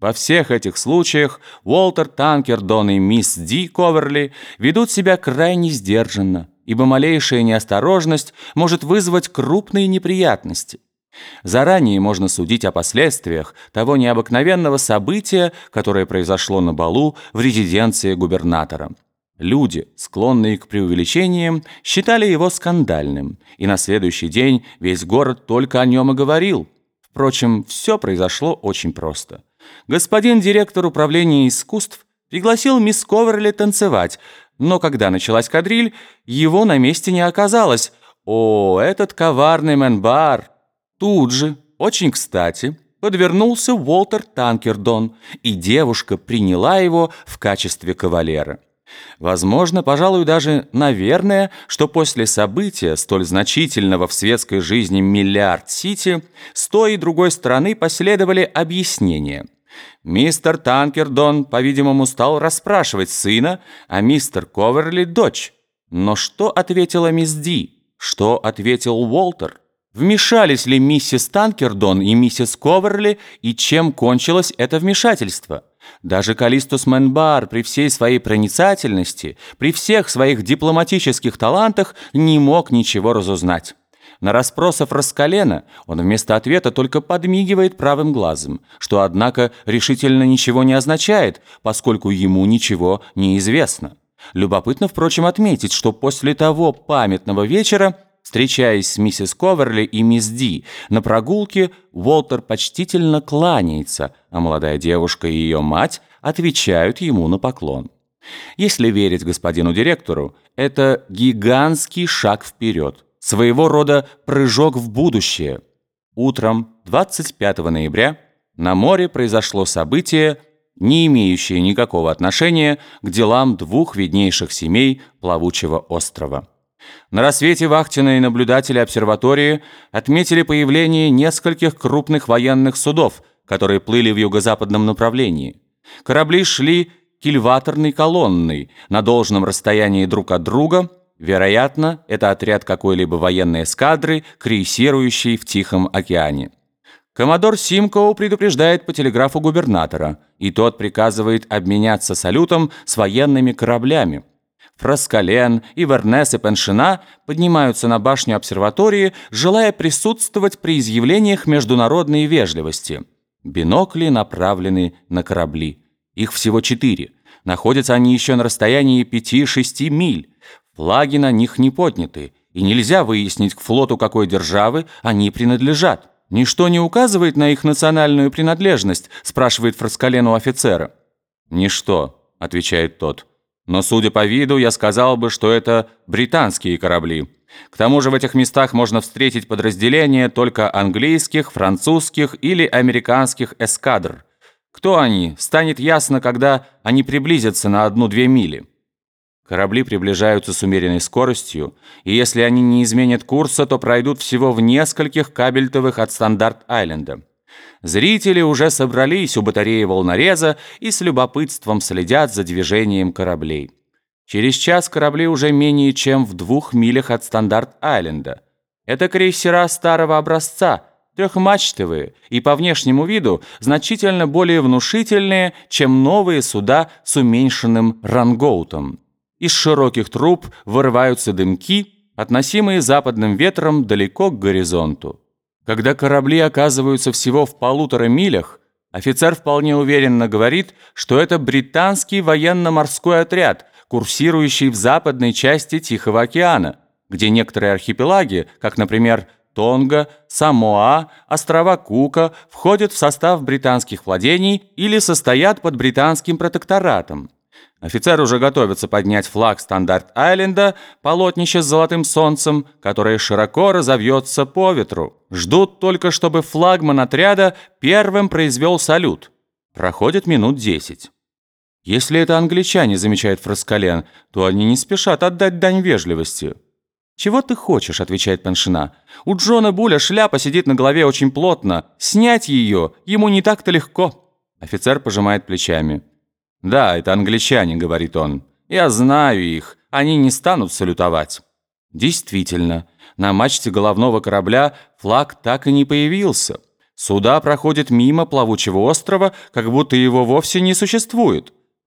Во всех этих случаях Уолтер Танкердон и мисс Ди Коверли ведут себя крайне сдержанно, ибо малейшая неосторожность может вызвать крупные неприятности. Заранее можно судить о последствиях того необыкновенного события, которое произошло на балу в резиденции губернатора. Люди, склонные к преувеличениям, считали его скандальным, и на следующий день весь город только о нем и говорил. Впрочем, все произошло очень просто господин директор управления искусств пригласил мисс Коверли танцевать, но когда началась кадриль, его на месте не оказалось. О, этот коварный Менбар! Тут же, очень кстати, подвернулся Уолтер Танкердон, и девушка приняла его в качестве кавалера. Возможно, пожалуй, даже, наверное, что после события, столь значительного в светской жизни Миллиард-Сити, с той и другой стороны последовали объяснения – Мистер Танкердон, по-видимому, стал расспрашивать сына, а мистер Коверли – дочь. Но что ответила мисс Ди? Что ответил Уолтер? Вмешались ли миссис Танкердон и миссис Коверли, и чем кончилось это вмешательство? Даже Калистус Менбар при всей своей проницательности, при всех своих дипломатических талантах не мог ничего разузнать. На расспросов Раскалена он вместо ответа только подмигивает правым глазом, что, однако, решительно ничего не означает, поскольку ему ничего не известно. Любопытно, впрочем, отметить, что после того памятного вечера, встречаясь с миссис Коверли и мисс Ди на прогулке, Уолтер почтительно кланяется, а молодая девушка и ее мать отвечают ему на поклон. Если верить господину директору, это гигантский шаг вперед своего рода прыжок в будущее. Утром 25 ноября на море произошло событие, не имеющее никакого отношения к делам двух виднейших семей плавучего острова. На рассвете вахтенные наблюдатели обсерватории отметили появление нескольких крупных военных судов, которые плыли в юго-западном направлении. Корабли шли кильваторной колонной на должном расстоянии друг от друга – Вероятно, это отряд какой-либо военной эскадры, крейсирующей в Тихом океане. Коммодор Симкоу предупреждает по телеграфу губернатора, и тот приказывает обменяться салютом с военными кораблями. Фраскален, Ивернес и Пеншина поднимаются на башню обсерватории, желая присутствовать при изъявлениях международной вежливости. Бинокли направлены на корабли. Их всего четыре. Находятся они еще на расстоянии 5-6 миль. Флаги на них не подняты, и нельзя выяснить, к флоту какой державы они принадлежат. «Ничто не указывает на их национальную принадлежность?» – спрашивает Фраскалену офицера. «Ничто», – отвечает тот. «Но, судя по виду, я сказал бы, что это британские корабли. К тому же в этих местах можно встретить подразделения только английских, французских или американских эскадр. Кто они, станет ясно, когда они приблизятся на одну-две мили». Корабли приближаются с умеренной скоростью, и если они не изменят курса, то пройдут всего в нескольких кабельтовых от Стандарт-Айленда. Зрители уже собрались у батареи волнореза и с любопытством следят за движением кораблей. Через час корабли уже менее чем в двух милях от Стандарт-Айленда. Это крейсера старого образца, трехмачтовые и по внешнему виду значительно более внушительные, чем новые суда с уменьшенным рангоутом. Из широких труб вырываются дымки, относимые западным ветром далеко к горизонту. Когда корабли оказываются всего в полутора милях, офицер вполне уверенно говорит, что это британский военно-морской отряд, курсирующий в западной части Тихого океана, где некоторые архипелаги, как, например, Тонга, Самоа, острова Кука входят в состав британских владений или состоят под британским протекторатом. Офицер уже готовится поднять флаг Стандарт-Айленда, полотнище с золотым солнцем, которое широко разовьется по ветру. Ждут только, чтобы флагман отряда первым произвел салют. Проходит минут десять. Если это англичане, замечает Фраскален, то они не спешат отдать дань вежливости. «Чего ты хочешь?» – отвечает Пеншина. «У Джона Буля шляпа сидит на голове очень плотно. Снять ее ему не так-то легко». Офицер пожимает плечами. «Да, это англичане», — говорит он. «Я знаю их. Они не станут салютовать». Действительно, на мачте головного корабля флаг так и не появился. Суда проходят мимо плавучего острова, как будто его вовсе не существует.